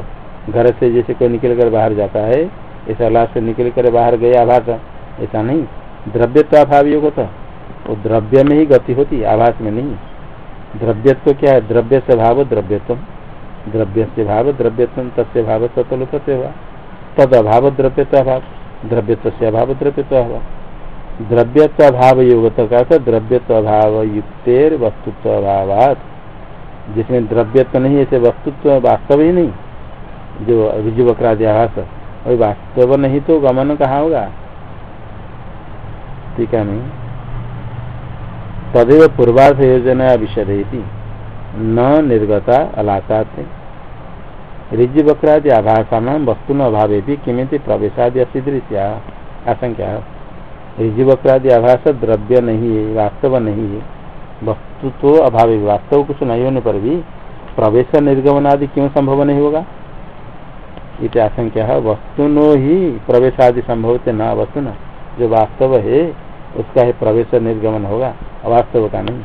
घर से जैसे कोई निकल कर बाहर जाता है ऐसा अलात से निकल कर बाहर गए आभाषा ऐसा नहीं। द्रव्य तो अभाव योग होता वो द्रव्य में ही गति होती, आभास में नहीं। द्रव्यत्व क्या है? द्रव्य से भाव द्रव्यत्व द्रव्य से भाव द्रव्यत्व तस्य भाव सतल तद अभाव द्रव्यत्व अभाव, द्रव्यत्व से अभाव द्रव्यत्व अभाव। द्रव्यत्व अभाव युगत का द्रव्यत्व अभाव युक्तेर वस्तुत्व अभाव जिसमें द्रव्यत्व नहीं, ऐसे वस्तुत्व वास्तव ही नहीं। जो ऋजुवक्राद्याभास वही वास्तव नहीं तो गमन कहाँ होगा? ठीक है नहीं? तदेव पूर्वाध योजना विषय न निर्गता अलासात ऋजुवक्रादि आभाषा वस्तु न अभाव भी किमित प्रवेशादि असिदृश्या आशंका। ऋजुवक्रादि आभास द्रव्य नहीं है, वास्तव नहीं है। वस्तु तो अभाव, वास्तव कुछ नहीं होने पर भी प्रवेश निर्गमन आदि क्यों संभव नहीं होगा? इत आशंका वस्तुनो ही प्रवेश आदि संभव न, वस्तु न। जो वास्तव है, उसका ही प्रवेश निर्गमन होगा, अवास्तव का नहीं।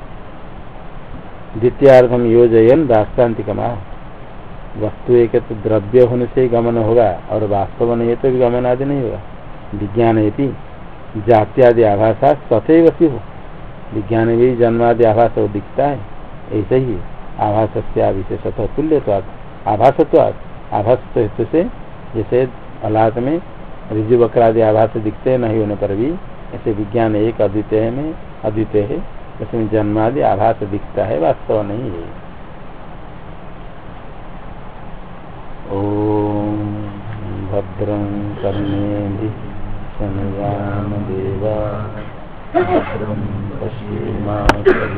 द्वितीयार्थम योजयन राष्ट्रांतिकमा वस्तु एक तो द्रव्य होने से ही गमन होगा, और वास्तव नहीं है तो भी गमन आदि नहीं होगा। विज्ञान है जात्यादि आभाषा तथे वसी हो विज्ञान भी जन्मादि आभास वो दिखता है, ऐसे ही आभास से विशेषतः तुल्यवाद आभासत्वाद आभास हेतु से, जैसे अलाद में ऋजु वक्रादि आभास दिखते नहीं होने पर भी, ऐसे विज्ञान एक अद्वितीय में, अद्वितीय है, उसमें जन्मादि आभास दिखता है, वास्तव नहीं है। ओम भद्रं कर्णे शनयाम देवा भद्रं पश्येमाचर्ययत्रा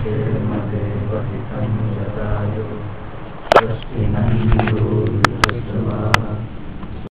शेमदेवहितं सदायो स्वस्ति